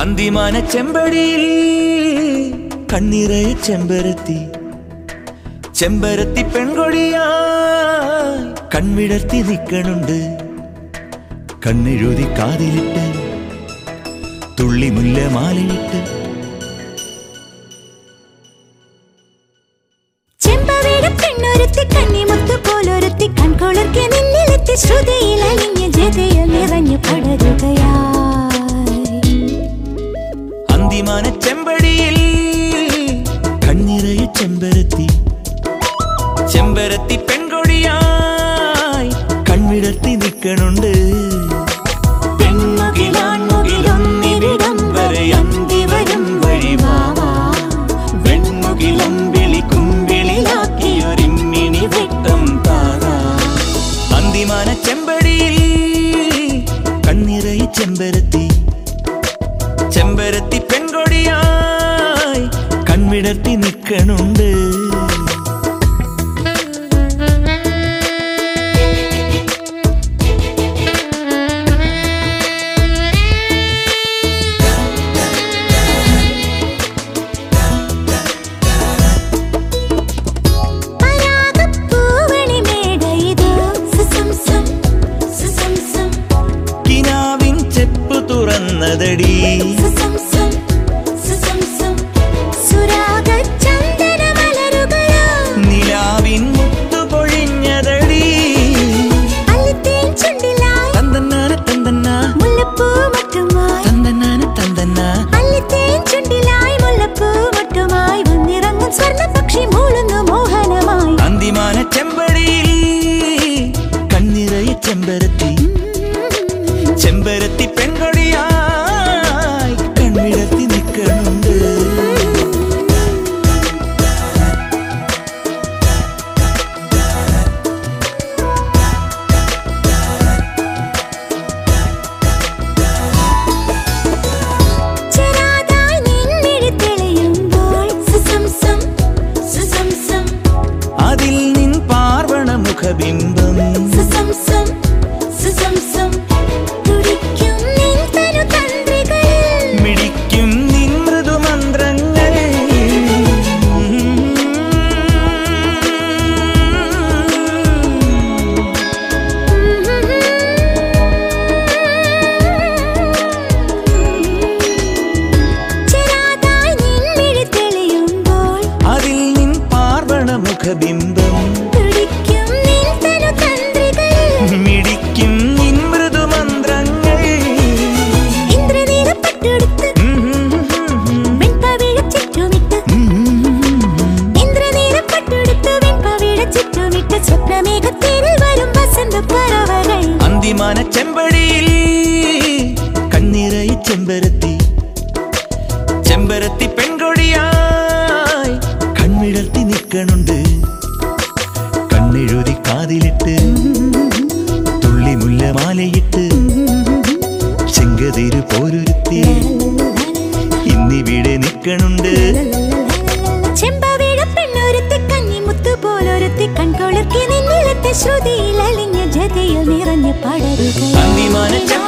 അന്തിമാന ചെമ്പടിയിൽ കണ്ണിറയ ചെമ്പരത്തി. ചെമ്പരത്തി പെൺകൊടിയാ കൺവിടർത്തി നിൽക്കണുണ്ട് കണ്ണെഴുതി കാതിലിട്ട് തുള്ളി മുല്ല മാലയിട്ട് ശ്രുതിയിൽ അലിഞ്ഞ് ജതയിൽ നിറഞ്ഞു പടരുകയായി പെൺമുകിലാൺമുകിലൊന്നിവിടം വരെ വെട്ടം ചെമ്പടിയിൽ ചെമ്പരത്തി. ചെമ്പരത്തി പെൺകൊടിയായി കൺവിടർത്തി നിൽക്കണുണ്ട്. തുറന്നതടി സുസംസം സുസംസം. സുരാഗചന്ദന മലരുകളോ? നിലാവിൻ മുത്തു പൊഴിഞ്ഞതടി. അല്ലിത്തേൻ ചുണ്ടിലായി. തന്തന്നാന തന്തന്ന. മുല്ലപ്പൂ മറ്റുമായി. തന്തന്നാന തന്തന്ന. അല്ലിത്തേൻ ചുണ്ടിലായി മുല്ലപ്പൂ മറ്റുമായി. വന്നിറങ്ങും സ്വർണ പക്ഷി മൂളുന്നു മോഹനമായി. അന്തിമാന ചെമ്പടിയിൽ കണ്ണിറയ ചെമ്പരത്തി. ചെമ്പരത്തി പെൺകൊടിയായി മുഖബിംബം സുസംസം സുസംസം. തുടിക്കും നിൻ തനു തന്ത്രികളിൽ മിടിക്കും നിൻ മൃദുമന്ത്രങ്ങൾ. ചെറാതായി നിൻമിഴി തെളിയുമ്പോൾ അതിൽ നിൻ പാർവണ മുഖബിംബം അന്തിമാന ചെമ്പടിയിൽ കണ്ണിറയി ചെമ്പരത്തി. ചെമ്പരത്തി പെൺകൊടിയായി കണ്ണിടത്തി നിൽക്കണുണ്ട്. കണ്ണെഴുതി കാതിലിട്ട് തുള്ളി മുല്ല മാലയിട്ട് ചെങ്കതിര് പോരൊരുത്തി. ഇന്നിവിടെ നിൽക്കണുണ്ട്. ചെമ്പവിഴ പെണ്ണൊരുത്തി കന്നിമുത്തു പോലൊരുത്തി കൺകൊളുത്തി നിന്നിലത്തെ ശ്രുതിയിൽ നിറഞ്ഞു പടരുക.